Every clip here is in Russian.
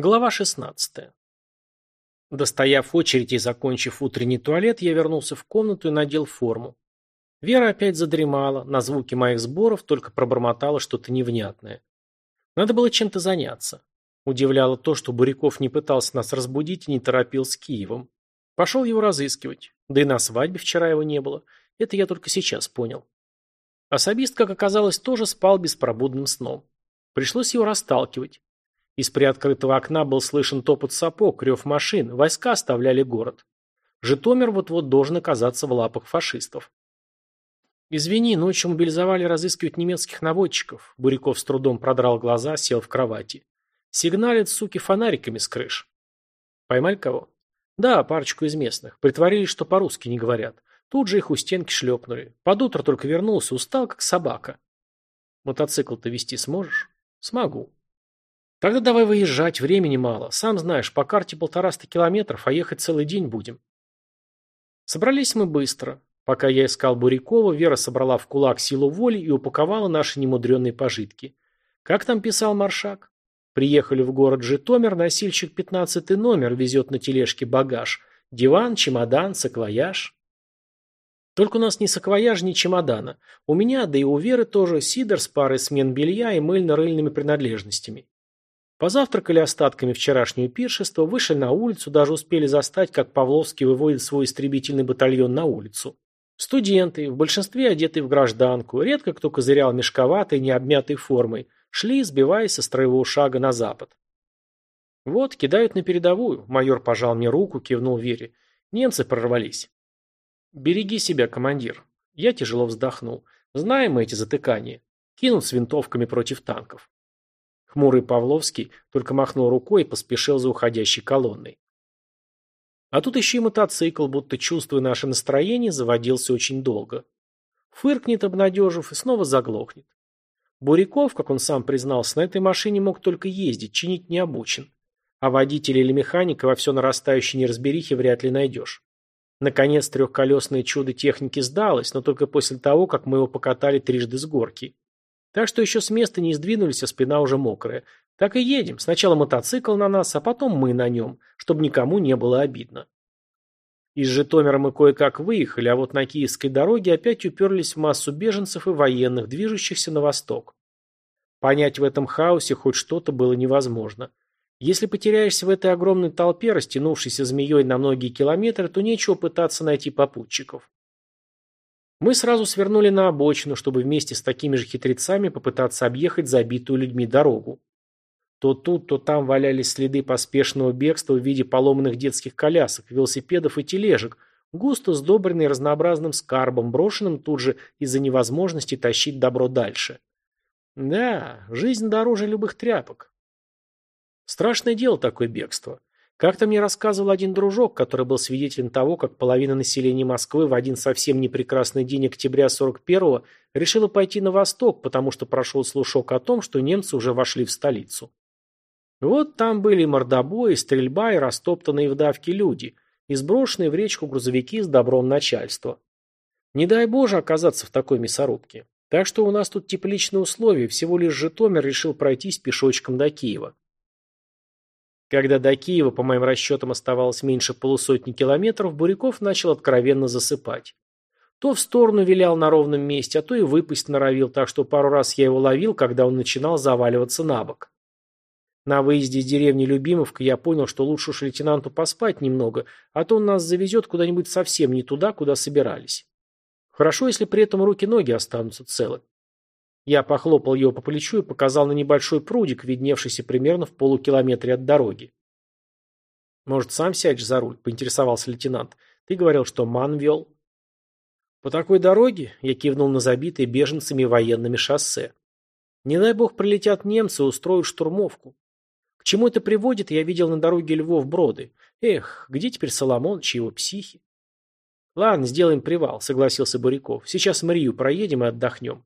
Глава 16. Достояв очередь и закончив утренний туалет, я вернулся в комнату и надел форму. Вера опять задремала, на звуки моих сборов только пробормотала что-то невнятное. Надо было чем-то заняться. Удивляло то, что Буряков не пытался нас разбудить и не торопил с Киевом. Пошел его разыскивать. Да и на свадьбе вчера его не было. Это я только сейчас понял. Особист, как оказалось, тоже спал беспробудным сном. Пришлось его расталкивать. Из приоткрытого окна был слышен топот сапог, рев машин, войска оставляли город. Житомир вот-вот должен оказаться в лапах фашистов. «Извини, ночью мобилизовали разыскивать немецких наводчиков». Буряков с трудом продрал глаза, сел в кровати. «Сигналят, суки, фонариками с крыш». «Поймали кого?» «Да, парочку из местных. Притворились, что по-русски не говорят. Тут же их у стенки шлепнули. Под утро только вернулся, устал, как собака». «Мотоцикл-то вести сможешь?» «Смогу». Тогда давай выезжать, времени мало. Сам знаешь, по карте полтораста километров, а ехать целый день будем. Собрались мы быстро. Пока я искал Бурякова, Вера собрала в кулак силу воли и упаковала наши немудренные пожитки. Как там писал Маршак? Приехали в город Житомир, носильщик пятнадцатый номер везет на тележке багаж. Диван, чемодан, саквояж. Только у нас ни саквояж, ни чемодана. У меня, да и у Веры тоже, сидор с парой смен белья и мыльно-рыльными принадлежностями. Позавтракали остатками вчерашнего пиршества, вышли на улицу, даже успели застать, как Павловский выводит свой истребительный батальон на улицу. Студенты, в большинстве одетые в гражданку, редко кто козырял мешковатой, необмятой формой, шли, сбиваясь со строевого шага на запад. «Вот, кидают на передовую», — майор пожал мне руку, кивнул Вере. «Немцы прорвались». «Береги себя, командир». Я тяжело вздохнул. «Знаем мы эти затыкания. Кинут с винтовками против танков». Хмурый Павловский только махнул рукой и поспешил за уходящей колонной. А тут еще и мотоцикл, будто чувствуя наше настроение, заводился очень долго. Фыркнет, обнадежив, и снова заглохнет. Буряков, как он сам признался, на этой машине мог только ездить, чинить не обучен. А водителя или механика во все нарастающей неразберихе вряд ли найдешь. Наконец, трехколесное чудо техники сдалось, но только после того, как мы его покатали трижды с горки. Так что еще с места не сдвинулись, а спина уже мокрая. Так и едем. Сначала мотоцикл на нас, а потом мы на нем, чтобы никому не было обидно. Из Житомира мы кое-как выехали, а вот на Киевской дороге опять уперлись в массу беженцев и военных, движущихся на восток. Понять в этом хаосе хоть что-то было невозможно. Если потеряешься в этой огромной толпе, растянувшейся змеей на многие километры, то нечего пытаться найти попутчиков. Мы сразу свернули на обочину, чтобы вместе с такими же хитрецами попытаться объехать забитую людьми дорогу. То тут, то там валялись следы поспешного бегства в виде поломанных детских колясок, велосипедов и тележек, густо сдобренные разнообразным скарбом, брошенным тут же из-за невозможности тащить добро дальше. Да, жизнь дороже любых тряпок. Страшное дело такое бегство. Как-то мне рассказывал один дружок, который был свидетелем того, как половина населения Москвы в один совсем непрекрасный день октября 41-го решила пойти на восток, потому что прошел слушок о том, что немцы уже вошли в столицу. Вот там были мордобои, стрельба и растоптанные в давке люди, и сброшенные в речку грузовики с добром начальства. Не дай Боже оказаться в такой мясорубке. Так что у нас тут тепличные условия, всего лишь Житомир решил пройтись пешочком до Киева. Когда до Киева, по моим расчетам, оставалось меньше полусотни километров, Буряков начал откровенно засыпать. То в сторону вилял на ровном месте, а то и выпасть норовил, так что пару раз я его ловил, когда он начинал заваливаться на бок. На выезде из деревни Любимовка я понял, что лучше уж лейтенанту поспать немного, а то он нас завезет куда-нибудь совсем не туда, куда собирались. Хорошо, если при этом руки-ноги останутся целы. Я похлопал его по плечу и показал на небольшой прудик, видневшийся примерно в полукилометре от дороги. «Может, сам сядешь за руль?» – поинтересовался лейтенант. «Ты говорил, что ман вел». «По такой дороге?» – я кивнул на забитые беженцами военными шоссе. «Не дай бог прилетят немцы и устроят штурмовку. К чему это приводит, я видел на дороге Львов-Броды. Эх, где теперь Соломоныч и его психи?» «Ладно, сделаем привал», – согласился Буряков. «Сейчас Марию проедем и отдохнем».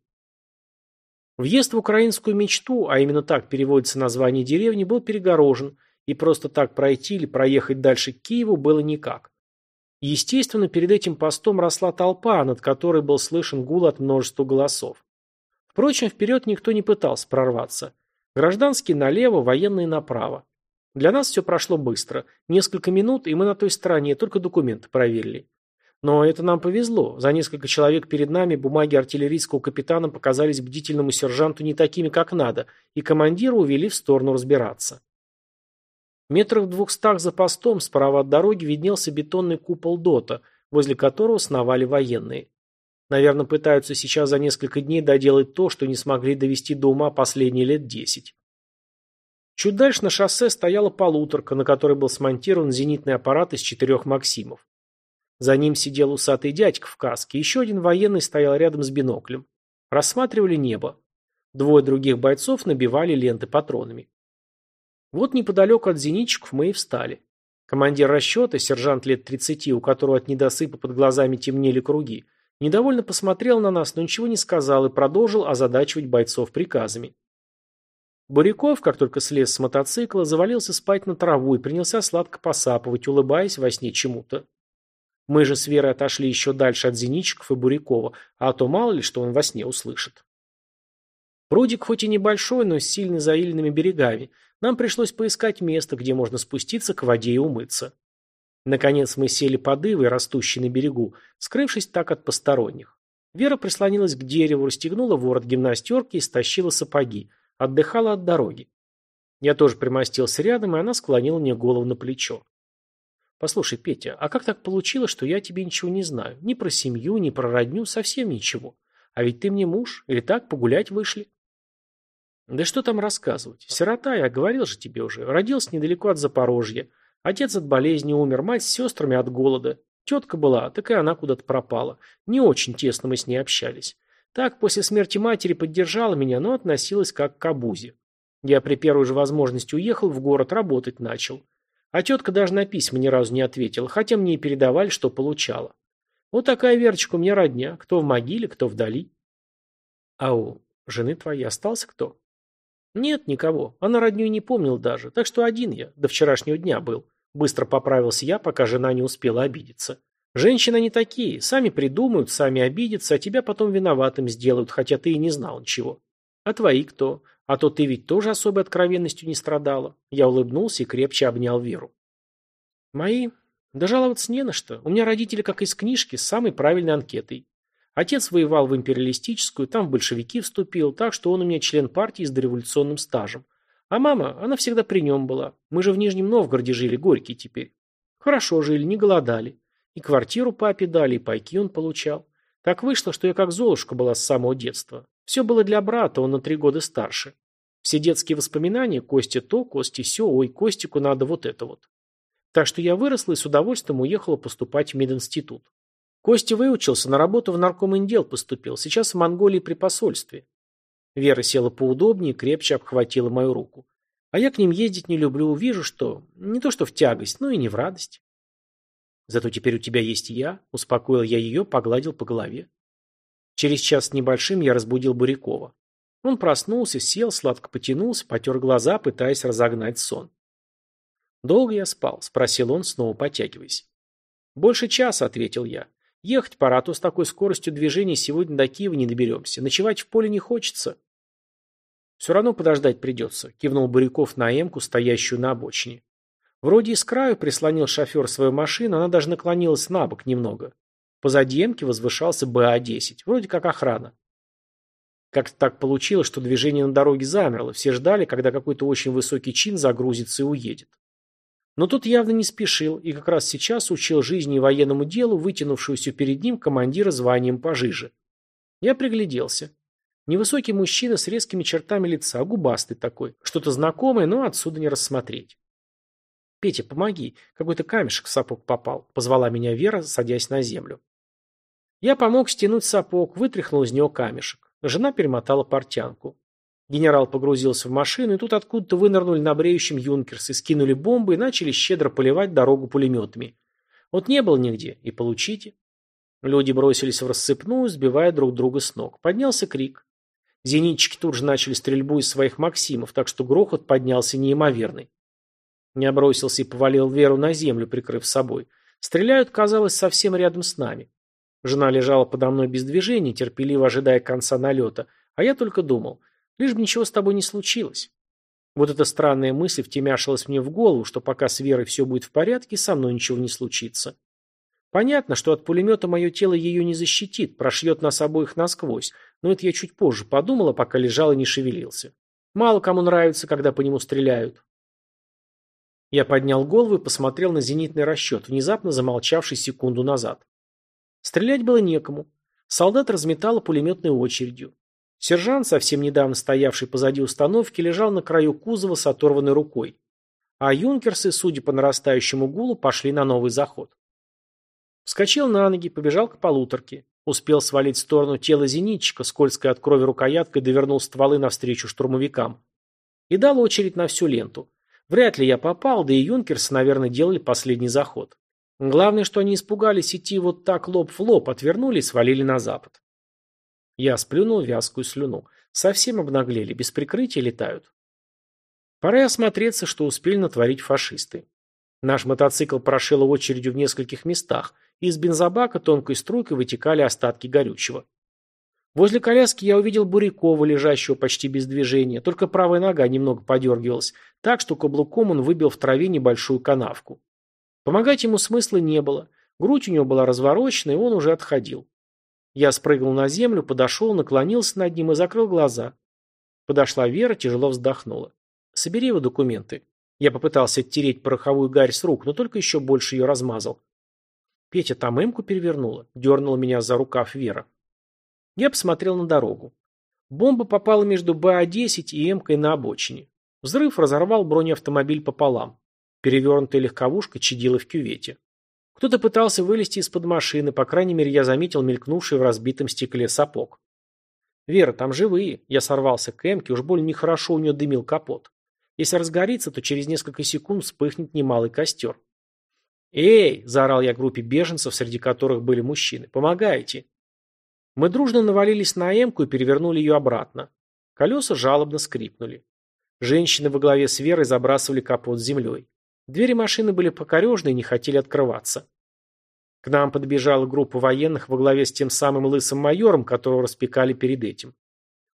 Въезд в украинскую мечту, а именно так переводится название деревни, был перегорожен, и просто так пройти или проехать дальше к Киеву было никак. Естественно, перед этим постом росла толпа, над которой был слышен гул от множества голосов. Впрочем, вперед никто не пытался прорваться. Гражданские налево, военные направо. Для нас все прошло быстро. Несколько минут, и мы на той стороне, только документы проверили. Но это нам повезло. За несколько человек перед нами бумаги артиллерийского капитана показались бдительному сержанту не такими, как надо, и командира увели в сторону разбираться. Метров в двухстах за постом справа от дороги виднелся бетонный купол ДОТа, возле которого сновали военные. Наверное, пытаются сейчас за несколько дней доделать то, что не смогли довести до ума последние лет десять. Чуть дальше на шоссе стояла полуторка, на которой был смонтирован зенитный аппарат из четырех «Максимов». За ним сидел усатый дядька в каске, еще один военный стоял рядом с биноклем. Рассматривали небо. Двое других бойцов набивали ленты патронами. Вот неподалеку от зенитчиков мы и встали. Командир расчета, сержант лет 30, у которого от недосыпа под глазами темнели круги, недовольно посмотрел на нас, но ничего не сказал и продолжил озадачивать бойцов приказами. Буряков, как только слез с мотоцикла, завалился спать на траву и принялся сладко посапывать, улыбаясь во сне чему-то. Мы же с Верой отошли еще дальше от Зеничиков и Бурякова, а то мало ли, что он во сне услышит. Прудик хоть и небольшой, но с сильно заиленными берегами. Нам пришлось поискать место, где можно спуститься к воде и умыться. Наконец мы сели под ивой, растущей на берегу, скрывшись так от посторонних. Вера прислонилась к дереву, расстегнула ворот гимнастерки и стащила сапоги. Отдыхала от дороги. Я тоже примостился рядом, и она склонила мне голову на плечо. Послушай, Петя, а как так получилось, что я тебе ничего не знаю? Ни про семью, ни про родню, совсем ничего. А ведь ты мне муж, или так, погулять вышли? Да что там рассказывать? Сирота, я говорил же тебе уже, родился недалеко от Запорожья. Отец от болезни умер, мать с сестрами от голода. Тетка была, так и она куда-то пропала. Не очень тесно мы с ней общались. Так, после смерти матери поддержала меня, но относилась как к обузе. Я при первой же возможности уехал в город, работать начал. А тетка даже на письма ни разу не ответила, хотя мне и передавали, что получала. Вот такая Верочка у меня родня, кто в могиле, кто вдали. А у жены твоей остался кто? Нет, никого. Она родню не помнил даже, так что один я, до вчерашнего дня был. Быстро поправился я, пока жена не успела обидеться. Женщины не такие, сами придумают, сами обидятся, а тебя потом виноватым сделают, хотя ты и не знал ничего. А твои кто? А то ты ведь тоже особой откровенностью не страдала. Я улыбнулся и крепче обнял Веру. Мои? Да жаловаться не на что. У меня родители, как из книжки, с самой правильной анкетой. Отец воевал в империалистическую, там в большевики вступил, так что он у меня член партии с дореволюционным стажем. А мама, она всегда при нем была. Мы же в Нижнем Новгороде жили, горький теперь. Хорошо жили, не голодали. И квартиру папе дали, и пайки он получал. Так вышло, что я как Золушка была с самого детства. Все было для брата, он на три года старше. Все детские воспоминания, Косте то, Косте все, ой, Костику надо вот это вот. Так что я выросла и с удовольствием уехала поступать в мединститут. Костя выучился, на работу в наркоминдел поступил, сейчас в Монголии при посольстве. Вера села поудобнее крепче обхватила мою руку. А я к ним ездить не люблю, увижу, что не то что в тягость, но и не в радость. Зато теперь у тебя есть я, успокоил я ее, погладил по голове. Через час с небольшим я разбудил Бурякова. Он проснулся, сел, сладко потянулся, потер глаза, пытаясь разогнать сон. «Долго я спал?» – спросил он, снова потягиваясь. «Больше часа», – ответил я. «Ехать пора, а то с такой скоростью движения сегодня до Киева не доберемся. Ночевать в поле не хочется». «Все равно подождать придется», – кивнул Буряков на эмку, стоящую на обочине. Вроде и с краю прислонил шофер свою машину, она даже наклонилась на бок немного. Позади эмки возвышался БА-10, вроде как охрана. Как-то так получилось, что движение на дороге замерло, все ждали, когда какой-то очень высокий чин загрузится и уедет. Но тут явно не спешил, и как раз сейчас учил жизни и военному делу вытянувшуюся перед ним командира званием пожиже. Я пригляделся. Невысокий мужчина с резкими чертами лица, губастый такой, что-то знакомое, но отсюда не рассмотреть. «Петя, помоги, какой-то камешек в сапог попал», — позвала меня Вера, садясь на землю. Я помог стянуть сапог, вытряхнул из него камешек. Жена перемотала портянку. Генерал погрузился в машину, и тут откуда-то вынырнули на бреющем юнкерсы, скинули бомбы и начали щедро поливать дорогу пулеметами. Вот не было нигде, и получите. Люди бросились в рассыпную, сбивая друг друга с ног. Поднялся крик. Зенитчики тут же начали стрельбу из своих «Максимов», так что грохот поднялся неимоверный. Я бросился и повалил Веру на землю, прикрыв собой. Стреляют, казалось, совсем рядом с нами. Жена лежала подо мной без движения, терпеливо ожидая конца налета, а я только думал, лишь бы ничего с тобой не случилось. Вот эта странная мысль втемяшилась мне в голову, что пока с Верой все будет в порядке, со мной ничего не случится. Понятно, что от пулемета мое тело ее не защитит, прошьет нас обоих насквозь, но это я чуть позже подумала, пока лежал и не шевелился. Мало кому нравится, когда по нему стреляют. Я поднял голову и посмотрел на зенитный расчет, внезапно замолчавший секунду назад. Стрелять было некому. Солдат разметало пулеметной очередью. Сержант, совсем недавно стоявший позади установки, лежал на краю кузова с оторванной рукой. А юнкерсы, судя по нарастающему гулу, пошли на новый заход. Вскочил на ноги, побежал к полуторке. Успел свалить в сторону тело зенитчика, скользкой от крови рукояткой довернул стволы навстречу штурмовикам. И дал очередь на всю ленту. Вряд ли я попал, да и юнкерсы, наверное, делали последний заход. Главное, что они испугались идти вот так лоб в лоб, отвернули и свалили на запад. Я сплюнул вязкую слюну. Совсем обнаглели, без прикрытия летают. Пора осмотреться, что успели натворить фашисты. Наш мотоцикл прошил очередью в нескольких местах, и из бензобака тонкой струйкой вытекали остатки горючего. Возле коляски я увидел Бурякова, лежащего почти без движения, только правая нога немного подергивалась, так что каблуком он выбил в траве небольшую канавку. Помогать ему смысла не было, грудь у него была разворочена, и он уже отходил. Я спрыгнул на землю, подошел, наклонился над ним и закрыл глаза. Подошла Вера, тяжело вздохнула. «Собери его документы». Я попытался оттереть пороховую гарь с рук, но только еще больше ее размазал. Петя там эмку перевернула, дернула меня за рукав Вера. Я посмотрел на дорогу. Бомба попала между БА-10 и эмкой на обочине. Взрыв разорвал бронеавтомобиль пополам. Перевернутая легковушка чадила в кювете. Кто-то пытался вылезти из-под машины, по крайней мере, я заметил мелькнувший в разбитом стекле сапог. «Вера, там живые». Я сорвался к эмке, уж больно нехорошо у нее дымил капот. Если разгорится, то через несколько секунд вспыхнет немалый костер. «Эй!» – заорал я группе беженцев, среди которых были мужчины. «Помогайте!» Мы дружно навалились на эмку и перевернули ее обратно. Колеса жалобно скрипнули. Женщины во главе с Верой забрасывали капот землей. Двери машины были покорежны и не хотели открываться. К нам подбежала группа военных во главе с тем самым лысым майором, которого распекали перед этим.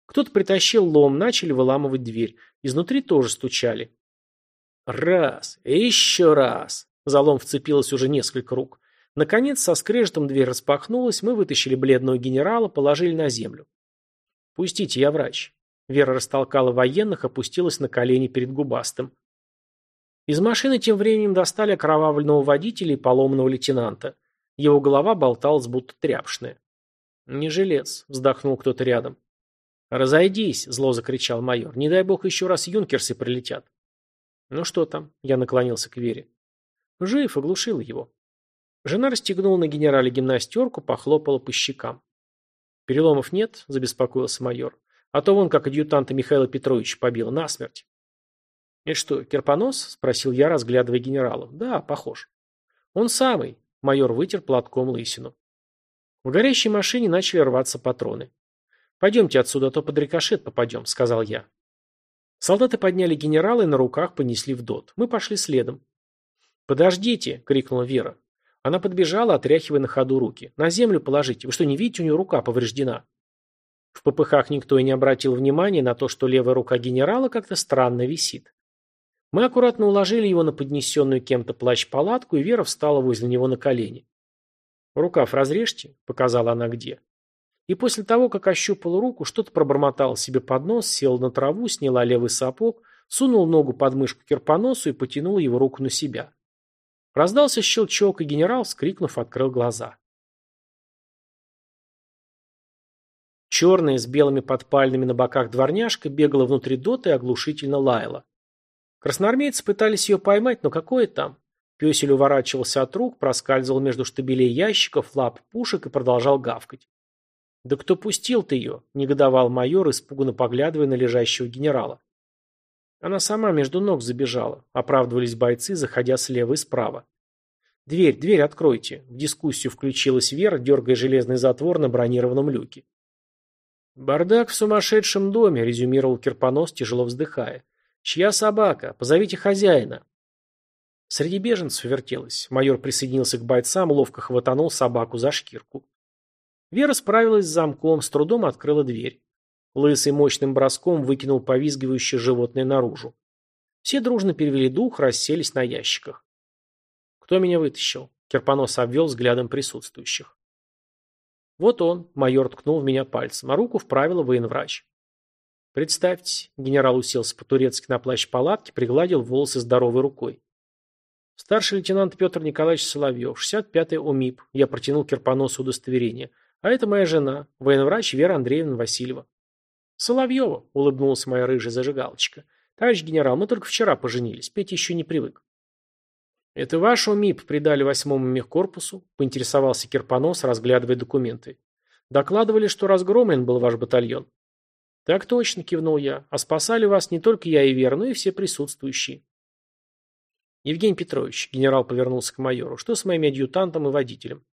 Кто-то притащил лом, начали выламывать дверь. Изнутри тоже стучали. Раз, еще раз. За лом вцепилось уже несколько рук. Наконец, со скрежетом дверь распахнулась, мы вытащили бледного генерала, положили на землю. «Пустите, я врач». Вера растолкала военных, опустилась на колени перед губастым. Из машины тем временем достали окровавленного водителя и поломанного лейтенанта. Его голова болталась, будто тряпшная. «Не жилец», — вздохнул кто-то рядом. «Разойдись», — зло закричал майор. «Не дай бог еще раз юнкерсы прилетят». «Ну что там?» — я наклонился к Вере. Жив, оглушил его. Жена расстегнула на генерале гимнастерку, похлопала по щекам. «Переломов нет?» – забеспокоился майор. «А то вон как адъютанта Михаила Петровича побил насмерть». «И что, Кирпонос?» – спросил я, разглядывая генерала. «Да, похож». «Он самый», – майор вытер платком лысину. В горящей машине начали рваться патроны. «Пойдемте отсюда, а то под рикошет попадем», – сказал я. Солдаты подняли генерала и на руках понесли в дот. Мы пошли следом. «Подождите!» – крикнула Вера. Она подбежала, отряхивая на ходу руки. «На землю положите. Вы что, не видите, у нее рука повреждена?» В попыхах никто и не обратил внимания на то, что левая рука генерала как-то странно висит. Мы аккуратно уложили его на поднесенную кем-то плащ-палатку, и Вера встала возле него на колени. «Рукав разрежьте», — показала она где. И после того, как ощупала руку, что-то пробормотала себе под нос, села на траву, сняла левый сапог, сунул ногу под мышку кирпоносу и потянула его руку на себя. Раздался щелчок, и генерал, скрикнув, открыл глаза. Черная с белыми подпальными на боках дворняжка бегала внутри дота и оглушительно лаяла. Красноармейцы пытались ее поймать, но какое там? Песель уворачивался от рук, проскальзывал между штабелей ящиков, лап пушек и продолжал гавкать. «Да кто пустил ты ее?» – негодовал майор, испуганно поглядывая на лежащего генерала. Она сама между ног забежала, оправдывались бойцы, заходя слева и справа. «Дверь, дверь откройте!» В дискуссию включилась Вера, дергая железный затвор на бронированном люке. «Бардак в сумасшедшем доме», — резюмировал Кирпонос, тяжело вздыхая. «Чья собака? Позовите хозяина». Среди беженцев вертелось. Майор присоединился к бойцам, ловко хватанул собаку за шкирку. Вера справилась с замком, с трудом открыла дверь. Лысый мощным броском выкинул повизгивающее животное наружу. Все дружно перевели дух, расселись на ящиках. «Кто меня вытащил?» Керпонос обвел взглядом присутствующих. «Вот он», — майор ткнул в меня пальцем, а руку вправила военврач. «Представьте», — генерал уселся по-турецки на плащ палатки, пригладил волосы здоровой рукой. «Старший лейтенант Петр Николаевич Соловьев, 65-й ОМИП». Я протянул Керпоносу удостоверение. «А это моя жена, военврач Вера Андреевна Васильева». «Соловьева», — улыбнулась моя рыжая зажигалочка. «Товарищ генерал, мы только вчера поженились. Петя еще не привык». «Это ваш ОМИП придали восьмому мехкорпусу?» – поинтересовался Кирпонос, разглядывая документы. «Докладывали, что разгромлен был ваш батальон». «Так точно», – кивнул я. «А спасали вас не только я и Вера, но и все присутствующие». «Евгений Петрович», – генерал повернулся к майору, – «что с моим адъютантом и водителем?»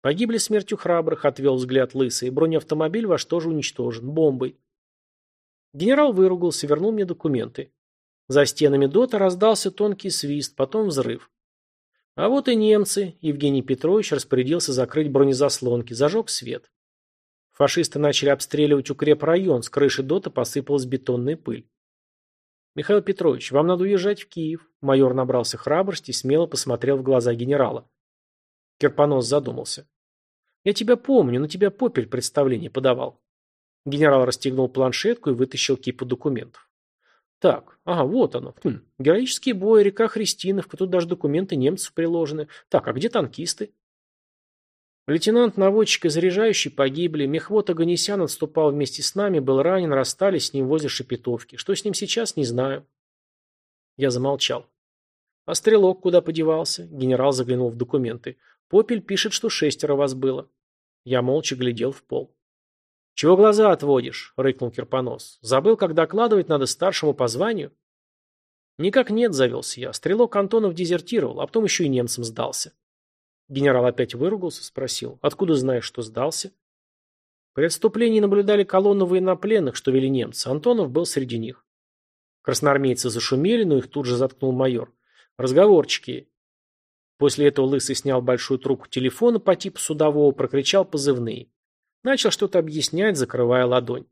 «Погибли смертью храбрых», – отвел взгляд лысый. «Бронеавтомобиль ваш тоже уничтожен. Бомбой». Генерал выругался, вернул мне документы. За стенами дота раздался тонкий свист, потом взрыв. А вот и немцы. Евгений Петрович распорядился закрыть бронезаслонки, зажег свет. Фашисты начали обстреливать укрепрайон, с крыши дота посыпалась бетонная пыль. «Михаил Петрович, вам надо уезжать в Киев». Майор набрался храбрости и смело посмотрел в глаза генерала. Керпонос задумался. «Я тебя помню, на тебя Попель представление подавал». Генерал расстегнул планшетку и вытащил кипу документов. Так, ага, вот оно. Хм. Героический бой, река Христиновка, тут даже документы немцев приложены. Так, а где танкисты? Лейтенант, наводчик и заряжающий погибли. Мехвод Аганесян отступал вместе с нами, был ранен, расстались с ним возле Шепетовки. Что с ним сейчас, не знаю. Я замолчал. А стрелок куда подевался? Генерал заглянул в документы. Попель пишет, что шестеро вас было. Я молча глядел в пол. «Чего глаза отводишь?» – рыкнул Кирпонос. «Забыл, как докладывать надо старшему по званию?» «Никак нет», – завелся я. Стрелок Антонов дезертировал, а потом еще и немцам сдался. Генерал опять выругался, спросил. «Откуда знаешь, что сдался?» При отступлении наблюдали колонну военнопленных, что вели немцы. Антонов был среди них. Красноармейцы зашумели, но их тут же заткнул майор. «Разговорчики». После этого Лысый снял большую трубку телефона по типу судового, прокричал позывные. Начал что-то объяснять, закрывая ладонь.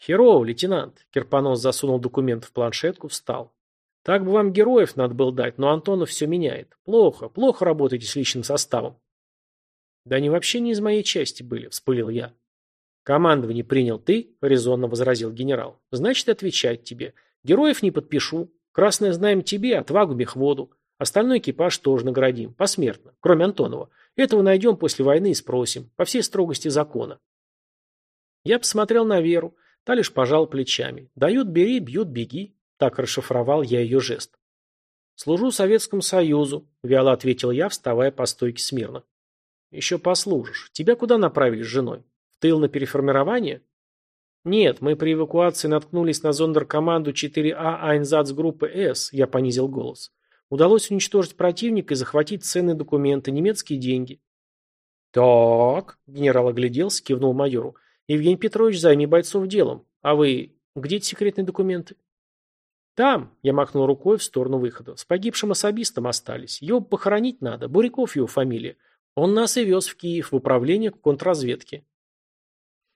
«Херово, лейтенант!» Кирпонос засунул документ в планшетку, встал. «Так бы вам героев надо было дать, но Антонов все меняет. Плохо, плохо работаете с личным составом». «Да они вообще не из моей части были», — вспылил я. «Командование принял ты», — резонно возразил генерал. «Значит, отвечать тебе. Героев не подпишу. Красное знаем тебе, отвагу мехводу. Остальной экипаж тоже наградим, посмертно, кроме Антонова. Этого найдем после войны и спросим, по всей строгости закона. Я посмотрел на Веру, та лишь пожал плечами. Дают – бери, бьют – беги. Так расшифровал я ее жест. «Служу Советскому Союзу», – вяло ответил я, вставая по стойке смирно. «Еще послужишь. Тебя куда направили с женой? В тыл на переформирование?» «Нет, мы при эвакуации наткнулись на зондеркоманду 4А Айнзац группы С», – я понизил голос. Удалось уничтожить противника и захватить ценные документы, немецкие деньги. «Так», — генерал огляделся, кивнул майору. «Евгений Петрович, займи бойцов делом. А вы... Где эти секретные документы?» «Там», — я махнул рукой в сторону выхода. «С погибшим особистом остались. Его похоронить надо. Буряков его фамилия. Он нас и вез в Киев в управление контрразведки».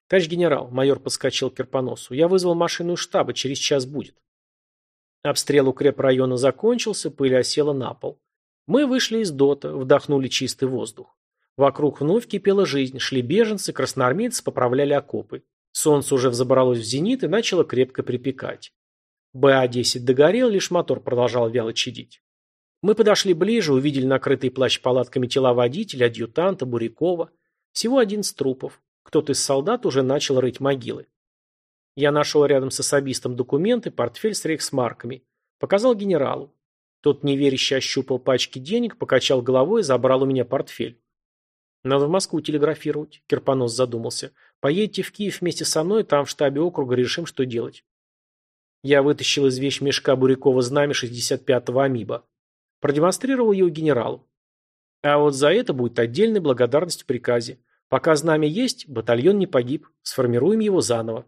«Товарищ генерал», — майор подскочил к Керпоносу, — «я вызвал машину штаба, через час будет». Обстрел укрепрайона закончился, пыль осела на пол. Мы вышли из дота, вдохнули чистый воздух. Вокруг вновь кипела жизнь, шли беженцы, красноармейцы поправляли окопы. Солнце уже взобралось в зенит и начало крепко припекать. БА-10 догорел, лишь мотор продолжал вяло чадить. Мы подошли ближе, увидели накрытые плащ-палатками тела водителя, адъютанта, Бурякова. Всего одиннадцать трупов. Кто-то из солдат уже начал рыть могилы. Я нашел рядом с особистом документы, портфель с рейхсмарками. Показал генералу. Тот неверяще ощупал пачки денег, покачал головой и забрал у меня портфель. Надо в Москву телеграфировать, Кирпонос задумался. Поедете в Киев вместе со мной, там в штабе округа решим, что делать. Я вытащил из вещмешка Бурякова знамя 65-го Амиба. Продемонстрировал его генералу. А вот за это будет отдельная благодарность в приказе. Пока знамя есть, батальон не погиб. Сформируем его заново.